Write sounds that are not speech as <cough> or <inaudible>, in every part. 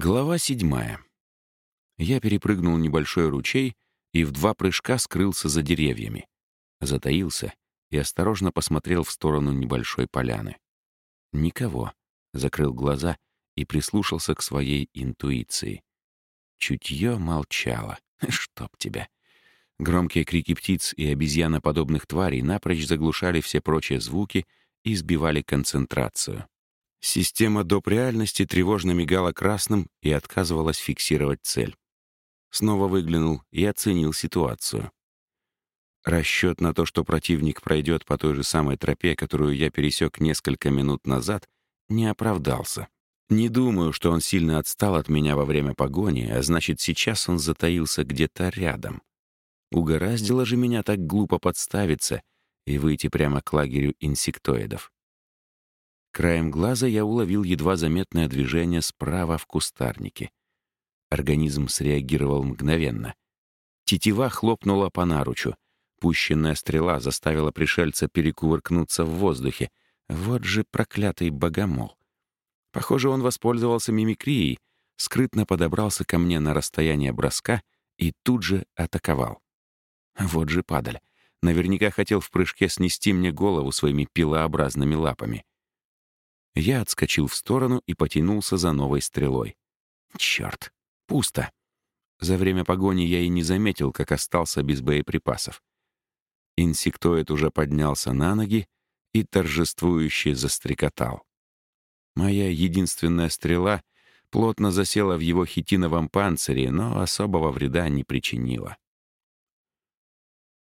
Глава седьмая. Я перепрыгнул небольшой ручей и в два прыжка скрылся за деревьями. Затаился и осторожно посмотрел в сторону небольшой поляны. Никого. Закрыл глаза и прислушался к своей интуиции. Чутье молчало. <laughs> Чтоб тебя. Громкие крики птиц и обезьяноподобных тварей напрочь заглушали все прочие звуки и сбивали концентрацию. Система доп. реальности тревожно мигала красным и отказывалась фиксировать цель. Снова выглянул и оценил ситуацию. Расчет на то, что противник пройдет по той же самой тропе, которую я пересек несколько минут назад, не оправдался. Не думаю, что он сильно отстал от меня во время погони, а значит, сейчас он затаился где-то рядом. Угораздило же меня так глупо подставиться и выйти прямо к лагерю инсектоидов. Краем глаза я уловил едва заметное движение справа в кустарнике. Организм среагировал мгновенно. Тетива хлопнула по наручу. Пущенная стрела заставила пришельца перекувыркнуться в воздухе. Вот же проклятый богомол. Похоже, он воспользовался мимикрией, скрытно подобрался ко мне на расстояние броска и тут же атаковал. Вот же падаль. Наверняка хотел в прыжке снести мне голову своими пилообразными лапами. Я отскочил в сторону и потянулся за новой стрелой. Черт, пусто. За время погони я и не заметил, как остался без боеприпасов. Инсектоид уже поднялся на ноги и торжествующе застрекотал. Моя единственная стрела плотно засела в его хитиновом панцире, но особого вреда не причинила.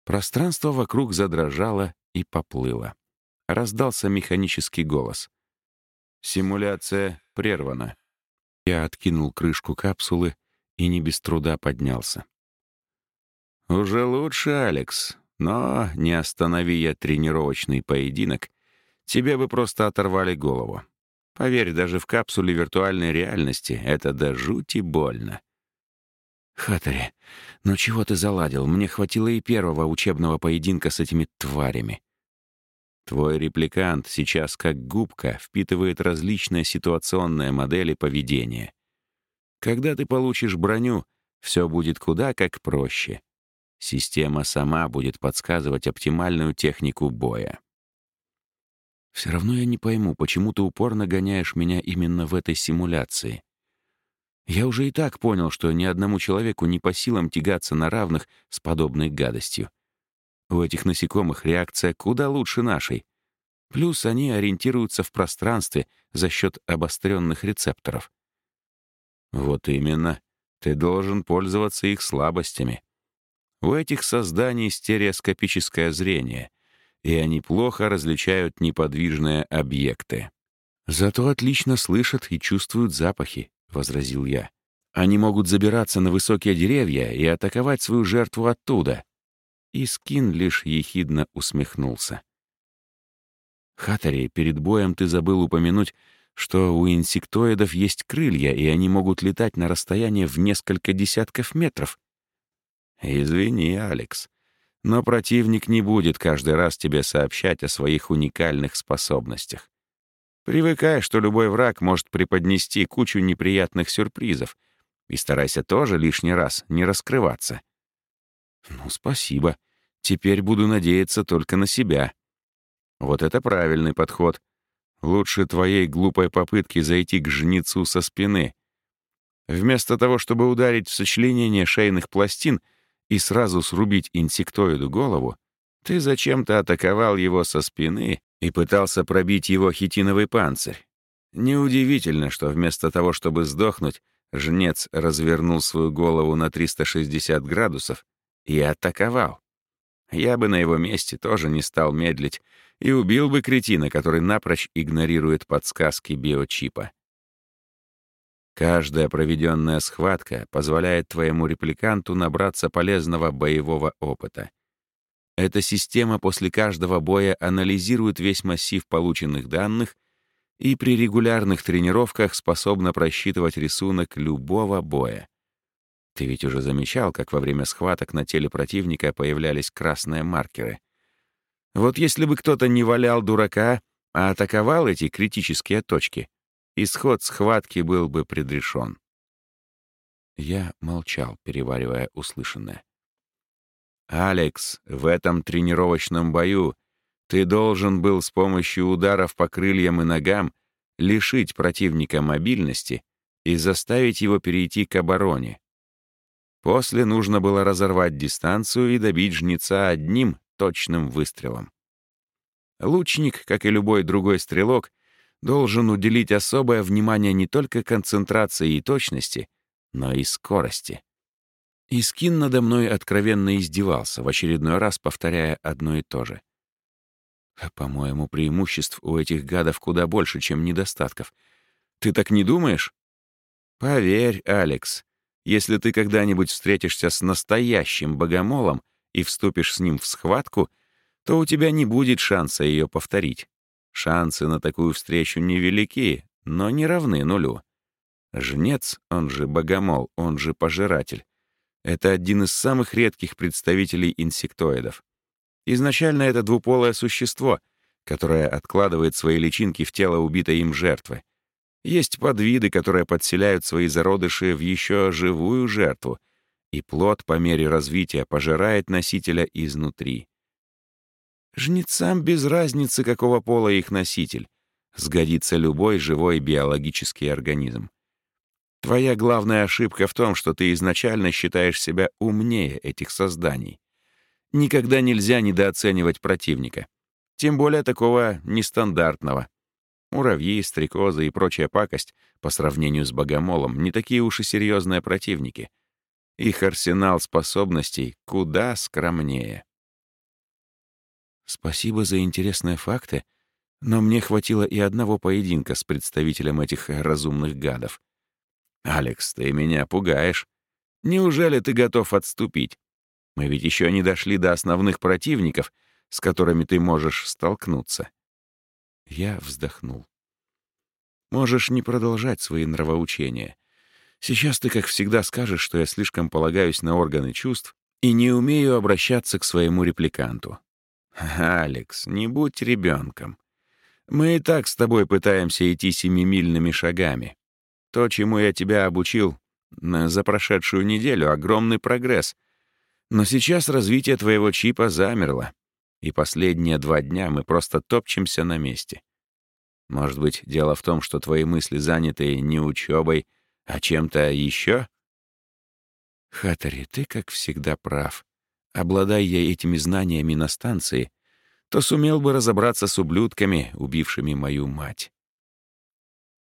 Пространство вокруг задрожало и поплыло. Раздался механический голос. Симуляция прервана. Я откинул крышку капсулы и не без труда поднялся. «Уже лучше, Алекс, но не останови я тренировочный поединок, тебе бы просто оторвали голову. Поверь, даже в капсуле виртуальной реальности это до жути больно». «Хаттери, ну чего ты заладил? Мне хватило и первого учебного поединка с этими тварями. Твой репликант сейчас как губка впитывает различные ситуационные модели поведения. Когда ты получишь броню, все будет куда как проще. Система сама будет подсказывать оптимальную технику боя. Все равно я не пойму, почему ты упорно гоняешь меня именно в этой симуляции. Я уже и так понял, что ни одному человеку не по силам тягаться на равных с подобной гадостью. У этих насекомых реакция куда лучше нашей. Плюс они ориентируются в пространстве за счет обостренных рецепторов. Вот именно. Ты должен пользоваться их слабостями. У этих созданий стереоскопическое зрение, и они плохо различают неподвижные объекты. «Зато отлично слышат и чувствуют запахи», — возразил я. «Они могут забираться на высокие деревья и атаковать свою жертву оттуда и Скин лишь ехидно усмехнулся. «Хаттери, перед боем ты забыл упомянуть, что у инсектоидов есть крылья, и они могут летать на расстояние в несколько десятков метров». «Извини, Алекс, но противник не будет каждый раз тебе сообщать о своих уникальных способностях. Привыкай, что любой враг может преподнести кучу неприятных сюрпризов, и старайся тоже лишний раз не раскрываться». «Ну, спасибо. Теперь буду надеяться только на себя». Вот это правильный подход. Лучше твоей глупой попытки зайти к жнецу со спины. Вместо того, чтобы ударить в сочленение шейных пластин и сразу срубить инсектоиду голову, ты зачем-то атаковал его со спины и пытался пробить его хитиновый панцирь. Неудивительно, что вместо того, чтобы сдохнуть, жнец развернул свою голову на 360 градусов и атаковал. Я бы на его месте тоже не стал медлить и убил бы кретина, который напрочь игнорирует подсказки биочипа. Каждая проведенная схватка позволяет твоему репликанту набраться полезного боевого опыта. Эта система после каждого боя анализирует весь массив полученных данных и при регулярных тренировках способна просчитывать рисунок любого боя. Ты ведь уже замечал, как во время схваток на теле противника появлялись красные маркеры. Вот если бы кто-то не валял дурака, а атаковал эти критические точки, исход схватки был бы предрешен. Я молчал, переваривая услышанное. «Алекс, в этом тренировочном бою ты должен был с помощью ударов по крыльям и ногам лишить противника мобильности и заставить его перейти к обороне. После нужно было разорвать дистанцию и добить жнеца одним точным выстрелом. Лучник, как и любой другой стрелок, должен уделить особое внимание не только концентрации и точности, но и скорости. Искин надо мной откровенно издевался, в очередной раз повторяя одно и то же. «По-моему, преимуществ у этих гадов куда больше, чем недостатков. Ты так не думаешь?» «Поверь, Алекс, если ты когда-нибудь встретишься с настоящим богомолом и вступишь с ним в схватку, то у тебя не будет шанса ее повторить. Шансы на такую встречу невелики, но не равны нулю. Жнец, он же богомол, он же пожиратель, это один из самых редких представителей инсектоидов. Изначально это двуполое существо, которое откладывает свои личинки в тело убитой им жертвы. Есть подвиды, которые подселяют свои зародыши в еще живую жертву, и плод по мере развития пожирает носителя изнутри. Жнецам без разницы, какого пола их носитель. Сгодится любой живой биологический организм. Твоя главная ошибка в том, что ты изначально считаешь себя умнее этих созданий. Никогда нельзя недооценивать противника. Тем более такого нестандартного. Муравьи, стрекозы и прочая пакость по сравнению с богомолом не такие уж и серьезные противники. Их арсенал способностей куда скромнее. Спасибо за интересные факты, но мне хватило и одного поединка с представителем этих разумных гадов. «Алекс, ты меня пугаешь. Неужели ты готов отступить? Мы ведь еще не дошли до основных противников, с которыми ты можешь столкнуться». Я вздохнул. «Можешь не продолжать свои нравоучения. Сейчас ты, как всегда, скажешь, что я слишком полагаюсь на органы чувств и не умею обращаться к своему репликанту. «Алекс, не будь ребенком. Мы и так с тобой пытаемся идти семимильными шагами. То, чему я тебя обучил за прошедшую неделю, — огромный прогресс. Но сейчас развитие твоего чипа замерло, и последние два дня мы просто топчемся на месте. Может быть, дело в том, что твои мысли заняты не учебой, а чем-то еще? Хатари, ты, как всегда, прав. Обладая я этими знаниями на станции, то сумел бы разобраться с ублюдками, убившими мою мать.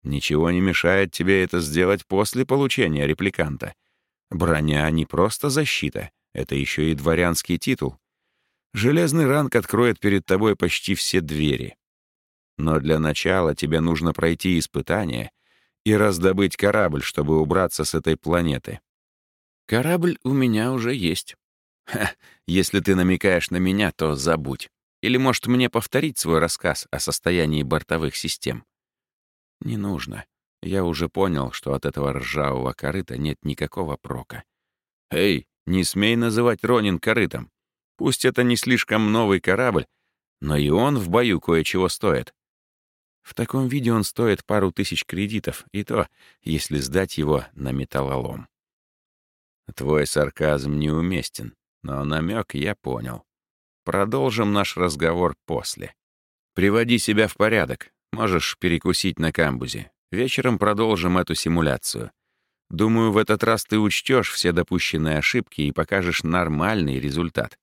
Ничего не мешает тебе это сделать после получения репликанта. Броня не просто защита, это еще и дворянский титул. Железный ранг откроет перед тобой почти все двери. Но для начала тебе нужно пройти испытание и раздобыть корабль, чтобы убраться с этой планеты. Корабль у меня уже есть. Ха, если ты намекаешь на меня, то забудь. Или, может, мне повторить свой рассказ о состоянии бортовых систем? Не нужно. Я уже понял, что от этого ржавого корыта нет никакого прока. Эй, не смей называть Ронин корытом. Пусть это не слишком новый корабль, но и он в бою кое-чего стоит. В таком виде он стоит пару тысяч кредитов, и то, если сдать его на металлолом. Твой сарказм неуместен. Но намек я понял. Продолжим наш разговор после. Приводи себя в порядок. Можешь перекусить на камбузе. Вечером продолжим эту симуляцию. Думаю, в этот раз ты учтешь все допущенные ошибки и покажешь нормальный результат.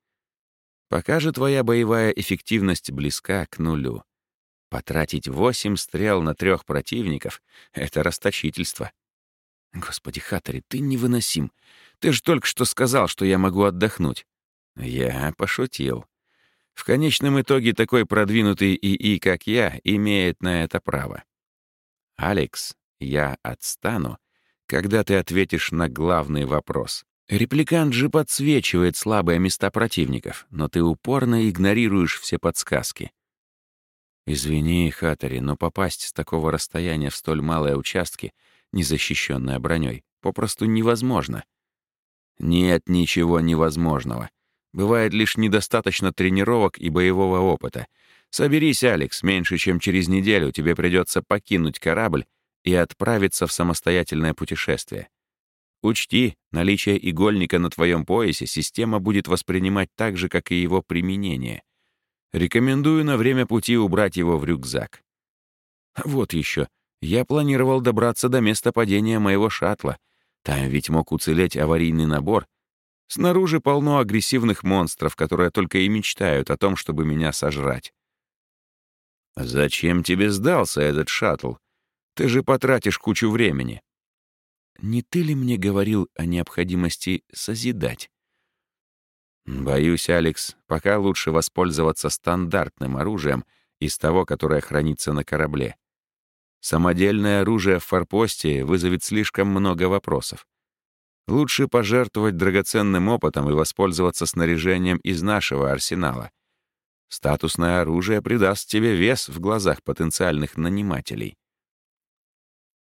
Пока же твоя боевая эффективность близка к нулю. Потратить восемь стрел на трех противников — это расточительство. Господи, Хаттери, ты невыносим. Ты же только что сказал, что я могу отдохнуть. Я пошутил. В конечном итоге такой продвинутый ИИ, как я, имеет на это право. Алекс, я отстану, когда ты ответишь на главный вопрос. Репликант же подсвечивает слабые места противников, но ты упорно игнорируешь все подсказки. Извини, Хатари, но попасть с такого расстояния в столь малые участки, незащищенные броней, попросту невозможно. Нет ничего невозможного. Бывает лишь недостаточно тренировок и боевого опыта. Соберись, Алекс, меньше чем через неделю тебе придется покинуть корабль и отправиться в самостоятельное путешествие. Учти, наличие игольника на твоем поясе система будет воспринимать так же, как и его применение. Рекомендую на время пути убрать его в рюкзак. Вот еще. Я планировал добраться до места падения моего шаттла. Там ведь мог уцелеть аварийный набор. Снаружи полно агрессивных монстров, которые только и мечтают о том, чтобы меня сожрать. «Зачем тебе сдался этот шаттл? Ты же потратишь кучу времени». «Не ты ли мне говорил о необходимости созидать?» «Боюсь, Алекс, пока лучше воспользоваться стандартным оружием из того, которое хранится на корабле. Самодельное оружие в форпосте вызовет слишком много вопросов. Лучше пожертвовать драгоценным опытом и воспользоваться снаряжением из нашего арсенала. Статусное оружие придаст тебе вес в глазах потенциальных нанимателей.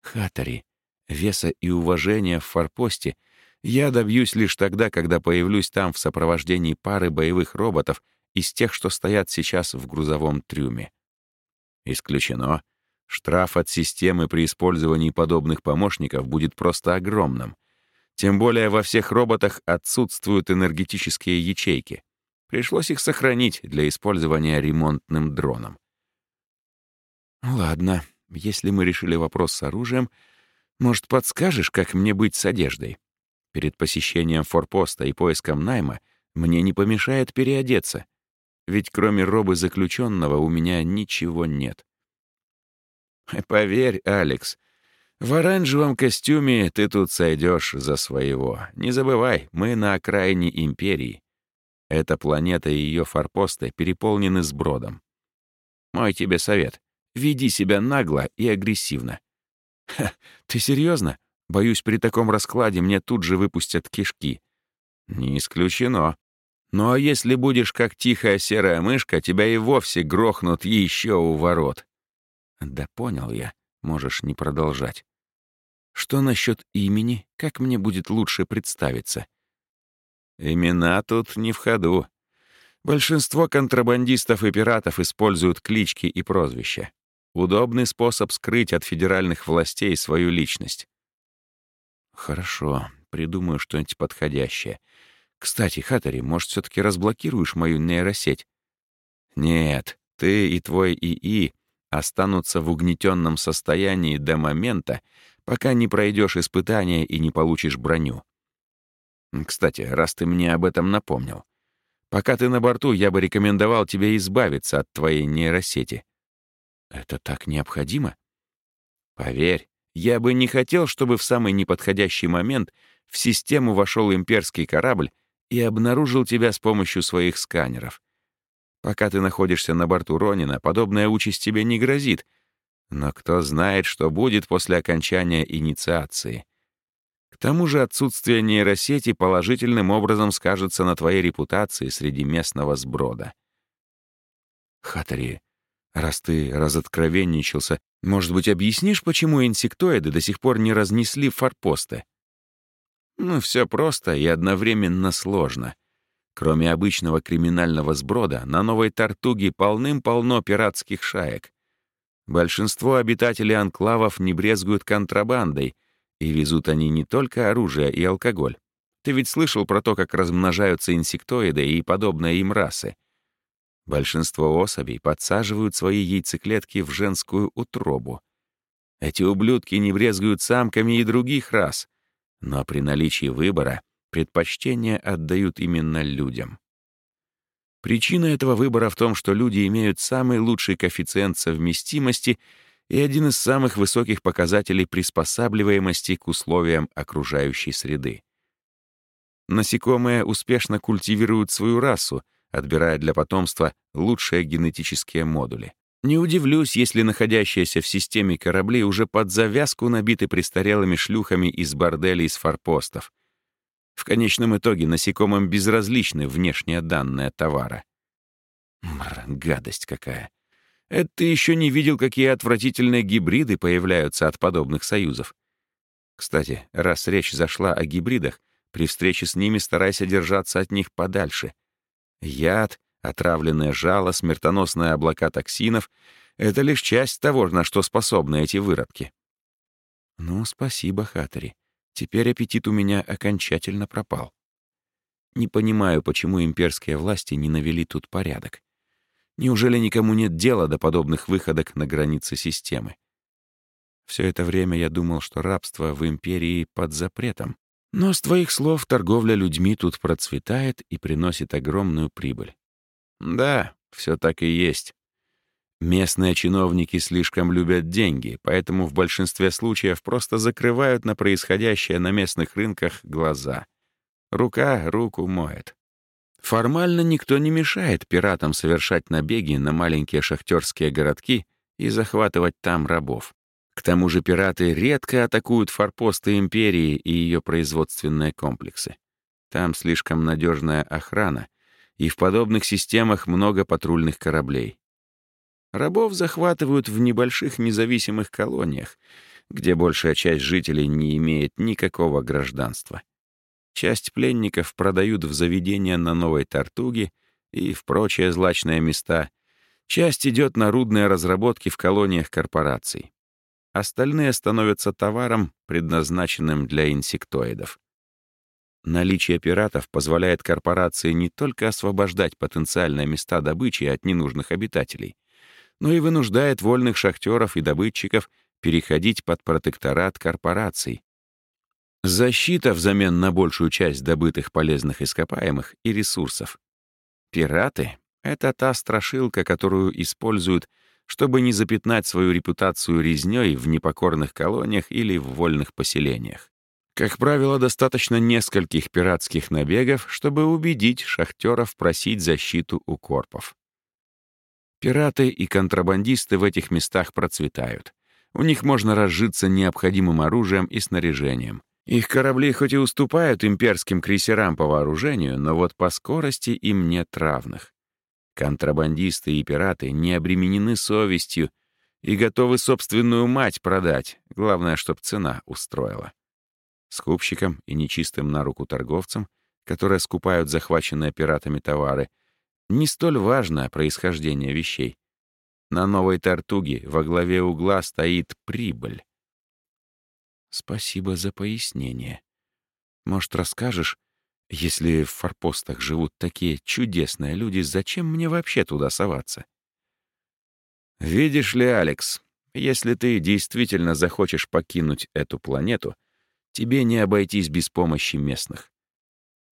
Хатари, веса и уважения в форпосте я добьюсь лишь тогда, когда появлюсь там в сопровождении пары боевых роботов из тех, что стоят сейчас в грузовом трюме. Исключено, Штраф от системы при использовании подобных помощников будет просто огромным. Тем более во всех роботах отсутствуют энергетические ячейки. Пришлось их сохранить для использования ремонтным дроном. «Ладно, если мы решили вопрос с оружием, может, подскажешь, как мне быть с одеждой? Перед посещением форпоста и поиском найма мне не помешает переодеться. Ведь кроме робы заключенного у меня ничего нет. Поверь, Алекс, в оранжевом костюме ты тут сойдешь за своего. Не забывай, мы на окраине империи. Эта планета и ее форпосты переполнены сбродом. Мой тебе совет — веди себя нагло и агрессивно. <laughs> Ты серьезно? Боюсь, при таком раскладе мне тут же выпустят кишки. Не исключено. Ну а если будешь как тихая серая мышка, тебя и вовсе грохнут еще у ворот. Да понял я, можешь не продолжать. Что насчет имени? Как мне будет лучше представиться? Имена тут не в ходу. Большинство контрабандистов и пиратов используют клички и прозвища. Удобный способ скрыть от федеральных властей свою личность. Хорошо, придумаю что-нибудь подходящее. Кстати, Хатари, может, все таки разблокируешь мою нейросеть? Нет, ты и твой ИИ останутся в угнетенном состоянии до момента, пока не пройдешь испытание и не получишь броню. Кстати, раз ты мне об этом напомнил, пока ты на борту, я бы рекомендовал тебе избавиться от твоей нейросети. Это так необходимо? Поверь, я бы не хотел, чтобы в самый неподходящий момент в систему вошел имперский корабль и обнаружил тебя с помощью своих сканеров. Пока ты находишься на борту Ронина, подобная участь тебе не грозит. Но кто знает, что будет после окончания инициации. К тому же отсутствие нейросети положительным образом скажется на твоей репутации среди местного сброда. Хатари, раз ты разоткровенничался, может быть, объяснишь, почему инсектоиды до сих пор не разнесли форпосты? Ну, все просто и одновременно сложно. Кроме обычного криминального сброда, на Новой Тартуге полным-полно пиратских шаек. Большинство обитателей анклавов не брезгуют контрабандой, и везут они не только оружие и алкоголь. Ты ведь слышал про то, как размножаются инсектоиды и подобные им расы. Большинство особей подсаживают свои яйцеклетки в женскую утробу. Эти ублюдки не брезгуют самками и других рас, но при наличии выбора предпочтение отдают именно людям. Причина этого выбора в том, что люди имеют самый лучший коэффициент совместимости и один из самых высоких показателей приспосабливаемости к условиям окружающей среды. Насекомые успешно культивируют свою расу, отбирая для потомства лучшие генетические модули. Не удивлюсь, если находящиеся в системе корабли уже под завязку набиты престарелыми шлюхами из борделей с форпостов, в конечном итоге насекомым безразличны внешние данные товара. Мр, гадость какая. Это ты еще не видел, какие отвратительные гибриды появляются от подобных союзов. Кстати, раз речь зашла о гибридах, при встрече с ними старайся держаться от них подальше. Яд, отравленное жало, смертоносные облака токсинов — это лишь часть того, на что способны эти выродки. Ну, спасибо, Хатари. Теперь аппетит у меня окончательно пропал. Не понимаю, почему имперские власти не навели тут порядок. Неужели никому нет дела до подобных выходок на границы системы? Все это время я думал, что рабство в империи под запретом. Но с твоих слов торговля людьми тут процветает и приносит огромную прибыль. Да, все так и есть. Местные чиновники слишком любят деньги, поэтому в большинстве случаев просто закрывают на происходящее на местных рынках глаза. Рука руку моет. Формально никто не мешает пиратам совершать набеги на маленькие шахтерские городки и захватывать там рабов. К тому же пираты редко атакуют форпосты империи и ее производственные комплексы. Там слишком надежная охрана, и в подобных системах много патрульных кораблей. Рабов захватывают в небольших независимых колониях, где большая часть жителей не имеет никакого гражданства. Часть пленников продают в заведения на Новой Тартуге и в прочие злачные места. Часть идет на рудные разработки в колониях корпораций. Остальные становятся товаром, предназначенным для инсектоидов. Наличие пиратов позволяет корпорации не только освобождать потенциальные места добычи от ненужных обитателей — но и вынуждает вольных шахтеров и добытчиков переходить под протекторат корпораций. Защита взамен на большую часть добытых полезных ископаемых и ресурсов. Пираты — это та страшилка, которую используют, чтобы не запятнать свою репутацию резнёй в непокорных колониях или в вольных поселениях. Как правило, достаточно нескольких пиратских набегов, чтобы убедить шахтеров просить защиту у корпов. Пираты и контрабандисты в этих местах процветают. У них можно разжиться необходимым оружием и снаряжением. Их корабли хоть и уступают имперским крейсерам по вооружению, но вот по скорости им нет равных. Контрабандисты и пираты не обременены совестью и готовы собственную мать продать, главное, чтоб цена устроила. Скупщикам и нечистым на руку торговцам, которые скупают захваченные пиратами товары, не столь важно происхождение вещей. На новой тартуге во главе угла стоит прибыль. Спасибо за пояснение. Может, расскажешь, если в форпостах живут такие чудесные люди, зачем мне вообще туда соваться? Видишь ли, Алекс, если ты действительно захочешь покинуть эту планету, тебе не обойтись без помощи местных.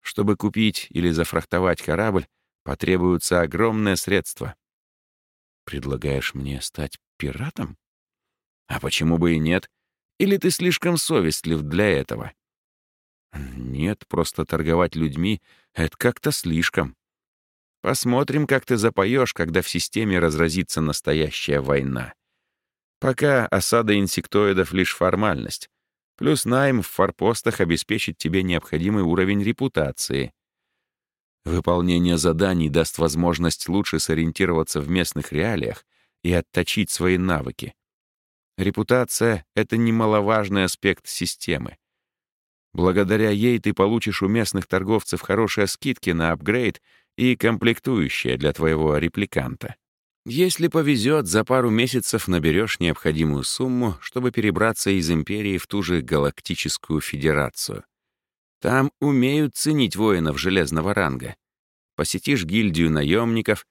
Чтобы купить или зафрахтовать корабль, Потребуются огромные средства. Предлагаешь мне стать пиратом? А почему бы и нет? Или ты слишком совестлив для этого? Нет, просто торговать людьми — это как-то слишком. Посмотрим, как ты запоешь, когда в системе разразится настоящая война. Пока осада инсектоидов — лишь формальность. Плюс найм в форпостах обеспечит тебе необходимый уровень репутации. Выполнение заданий даст возможность лучше сориентироваться в местных реалиях и отточить свои навыки. Репутация — это немаловажный аспект системы. Благодаря ей ты получишь у местных торговцев хорошие скидки на апгрейд и комплектующие для твоего репликанта. Если повезет, за пару месяцев наберешь необходимую сумму, чтобы перебраться из Империи в ту же Галактическую Федерацию — там умеют ценить воинов железного ранга. Посетишь гильдию наемников,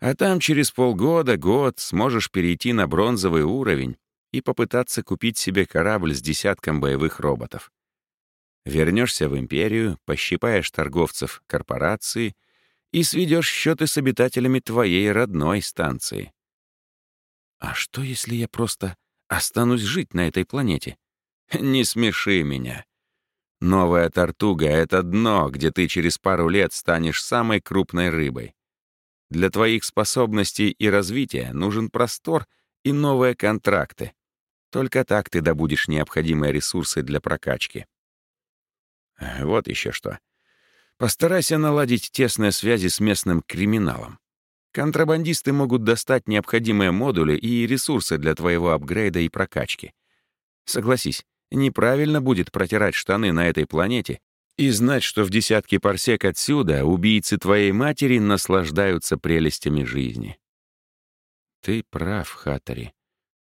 а там через полгода, год сможешь перейти на бронзовый уровень и попытаться купить себе корабль с десятком боевых роботов. Вернешься в империю, пощипаешь торговцев корпорации и сведешь счеты с обитателями твоей родной станции. А что, если я просто останусь жить на этой планете? Не смеши меня. Новая тортуга — это дно, где ты через пару лет станешь самой крупной рыбой. Для твоих способностей и развития нужен простор и новые контракты. Только так ты добудешь необходимые ресурсы для прокачки. Вот еще что. Постарайся наладить тесные связи с местным криминалом. Контрабандисты могут достать необходимые модули и ресурсы для твоего апгрейда и прокачки. Согласись, Неправильно будет протирать штаны на этой планете и знать, что в десятки парсек отсюда убийцы твоей матери наслаждаются прелестями жизни. Ты прав, Хаттери.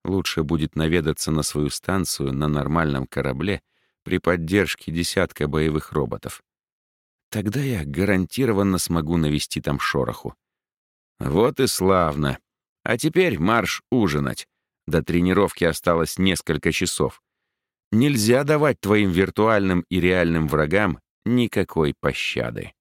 Лучше будет наведаться на свою станцию на нормальном корабле, при поддержке десятка боевых роботов. Тогда я гарантированно смогу навести там шороху. Вот и славно. А теперь марш ужинать. До тренировки осталось несколько часов. Нельзя давать твоим виртуальным и реальным врагам никакой пощады.